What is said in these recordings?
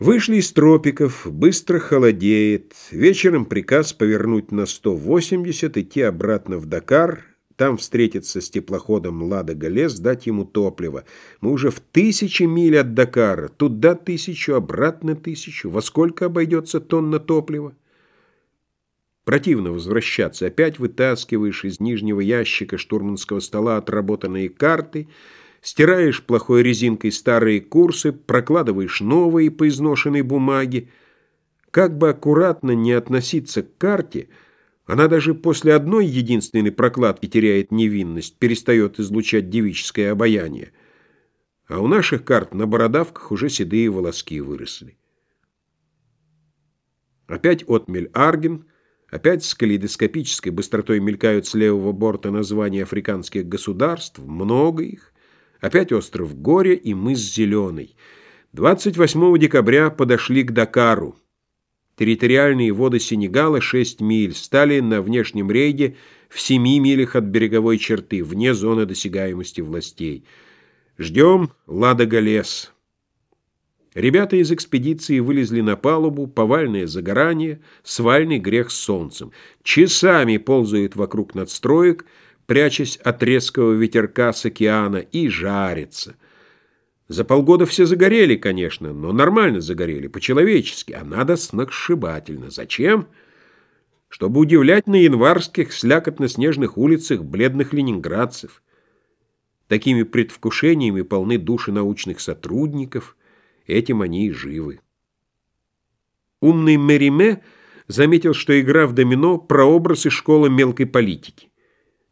Вышли из тропиков, быстро холодеет. Вечером приказ повернуть на 180, идти обратно в Дакар, там встретиться с теплоходом «Лада-Галес», дать ему топливо. Мы уже в тысячи миль от Дакара. Туда тысячу, обратно тысячу. Во сколько обойдется тонна топлива? Противно возвращаться. Опять вытаскиваешь из нижнего ящика штурманского стола отработанные карты — Стираешь плохой резинкой старые курсы, прокладываешь новые по изношенной бумаге. Как бы аккуратно не относиться к карте, она даже после одной единственной прокладки теряет невинность, перестает излучать девическое обаяние. А у наших карт на бородавках уже седые волоски выросли. Опять отмель Арген, опять с калейдоскопической быстротой мелькают с левого борта названия африканских государств, много их. Опять остров Горе и мыс Зеленый. 28 декабря подошли к Дакару. Территориальные воды Сенегала 6 миль, стали на внешнем рейде в 7 милях от береговой черты, вне зоны досягаемости властей. Ждем Лада-Галес. Ребята из экспедиции вылезли на палубу, повальное загорание, свальный грех с солнцем. Часами ползают вокруг надстроек, прячась от резкого ветерка с океана, и жарится. За полгода все загорели, конечно, но нормально загорели, по-человечески, а надо сногсшибательно. Зачем? Чтобы удивлять на январских слякотно-снежных улицах бледных ленинградцев. Такими предвкушениями полны души научных сотрудников, этим они и живы. Умный Мериме заметил, что игра в домино – прообраз из школы мелкой политики.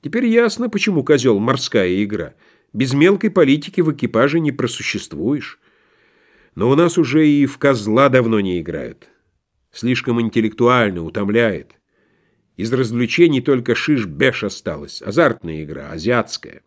Теперь ясно, почему козел морская игра. Без мелкой политики в экипаже не просуществуешь. Но у нас уже и в козла давно не играют. Слишком интеллектуально, утомляет. Из развлечений только шиш-беш осталось. Азартная игра, азиатская.